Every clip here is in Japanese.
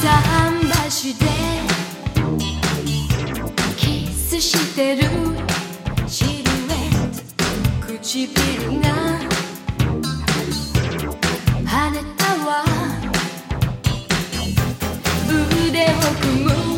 桟橋でキスしてる。シルエット。唇が。跳ねたわ。腕を組む。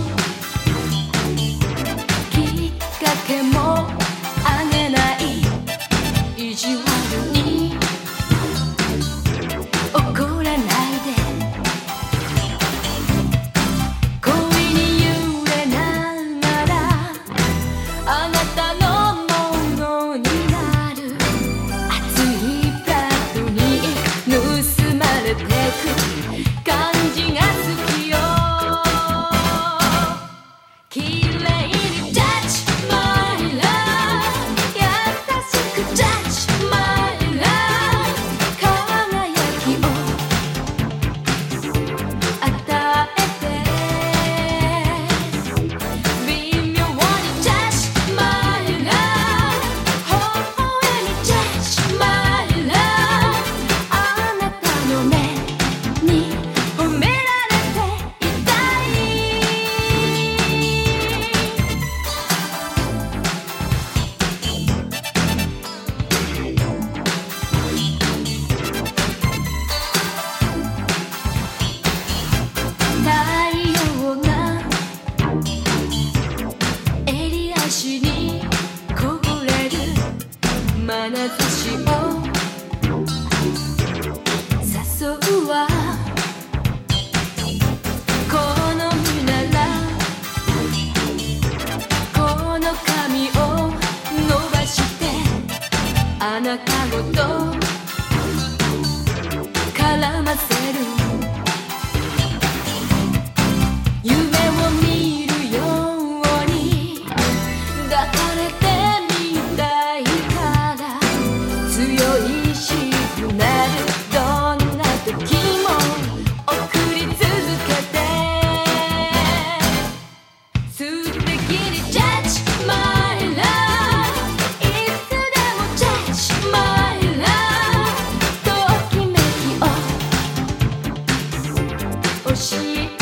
中ごと。絡ませ是。